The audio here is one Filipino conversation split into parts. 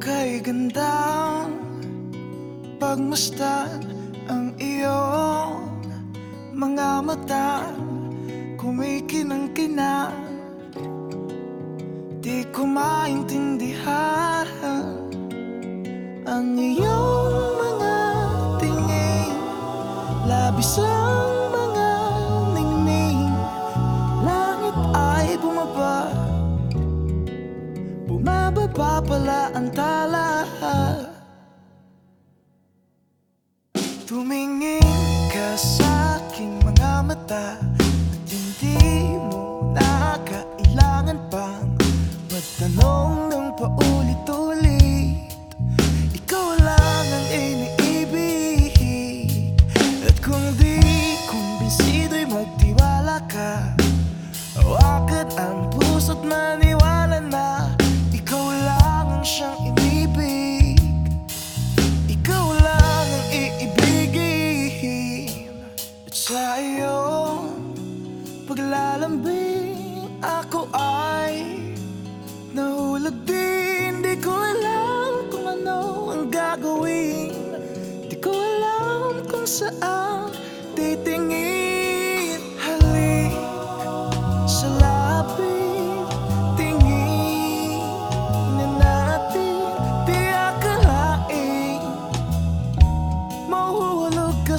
kay gandang Pagmasdan ang iyong mga mata Kumikinang-kinang Di ko maintindihan Ang iyong mga tingin. Labis ang Bumababa pala ang tala Tumingin ka sa aking mga mata At hindi mo na kailangan pang Magtanong ng paulit-ulit. Ikaw lang ang iniibig At kung di kumbinsido'y magtiwala ka Hawakan ang puso't maniwala sa iyong paglalambing Ako ay nahulog din. Di ko alam kung ano ang gagawin. Di ko alam kung saan titingin. Halik sa lapit Tingin na natin Di akalain. Mahuhulog ka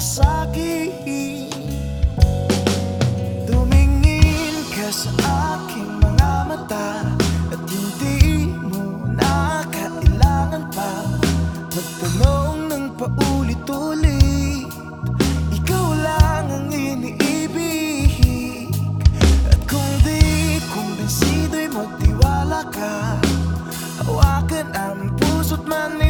ka sa aking mga mata At hindi mo na kailangan pa. Magtanong ng paulit-ulit Ikaw lang ang iniibig. At kung di kumbinsido'y magtiwala ka Hawakan ang puso't maniwala